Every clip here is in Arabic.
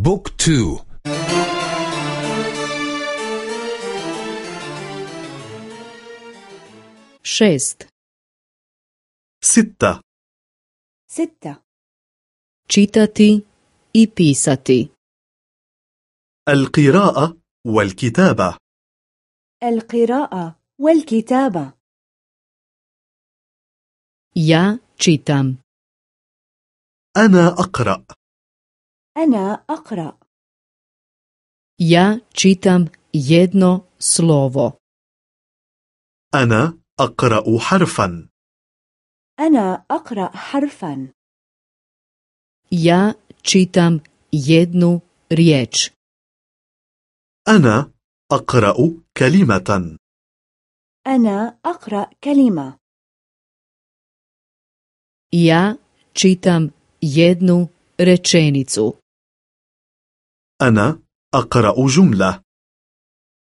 بوك تو. شست. ستة. ستة. čitati i pisati القراءة والكتابة. القراءة والكتابة. ja čitam أنا أقرأ. أنا أقرأ ja čitam jedno slovo أنا أقرأ حرفا أنا أقرأ حرفا ja čitam jednu riječ أنا أقرأ كلمة أنا أقرأ كلمة ja čitam jednu rečenicu أنا أقرأ جملة.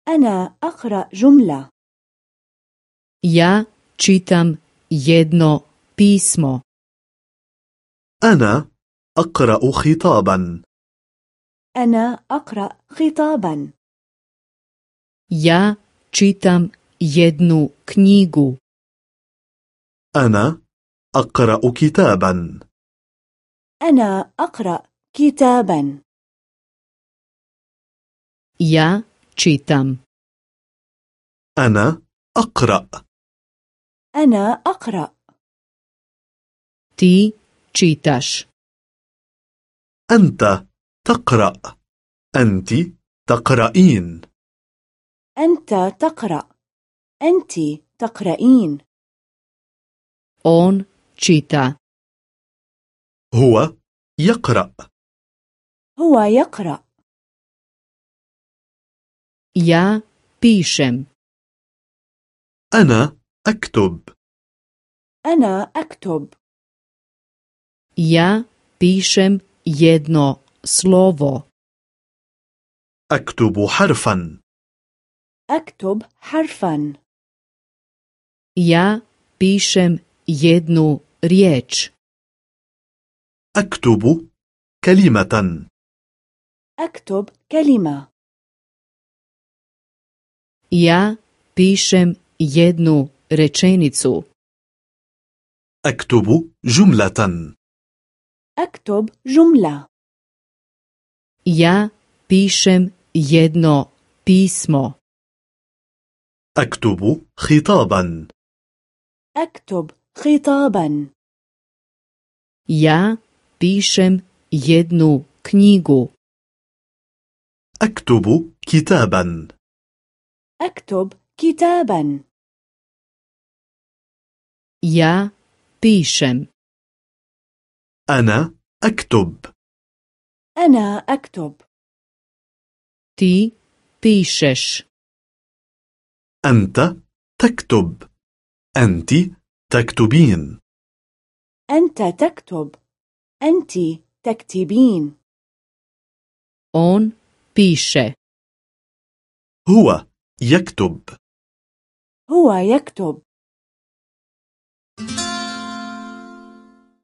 أنا أقرأ جملة. Ja čitam jedno pismo. أنا أقرأ خطابا. أنا أقرأ خطابا. Ja čitam jednu knjigu. أنا أقرأ كتابا. أنا أقرأ كتابا. Ja čitam. أنا أقرأ. أنا أقرأ. Ti čitaš. أنت تقرأ. أنت تقرأين. أنت تقرأ. أنت تقرأين. On čita. هو يقرأ. هو يقرأ. Ja pišem. أنا أكتب. أنا أكتب. Ja pišem jedno slovo. أكتب حرفا. أكتب حرفا. Ja pišem jednu riječ. أكتب كلمة. أكتب كلمة. Ja pišem jednu rečenicu أكتب جملة أكتب جملة ja pišem jedno pismo أكتب خطابا أكتب خطابا ja pišem jednu knjigu أكتب كتابا أكتب كتابا. ja pišem أنا أكتب. أنا أكتب. ti pišeš أنت تكتب. أنت تكتبين. أنت تكتب. أنت تكتبين. on piše هو يكتب. هو يكتب.